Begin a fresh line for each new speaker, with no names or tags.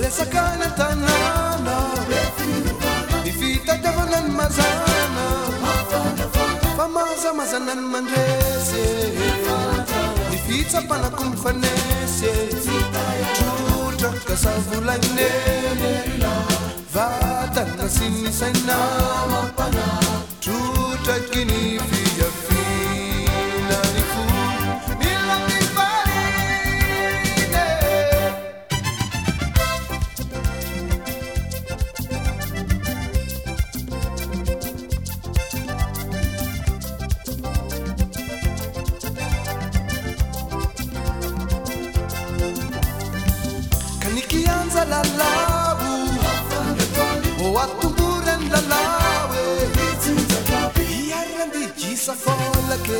resaka na-tanàna mifitatavolany mazana famaza mazanany mandrese mi fitsapanako mifanese syi trotrak kasavolainenena vatatasinisainao ampanatrotrakyny aoatuburen oh, lalawearrendicisa eh. folaqe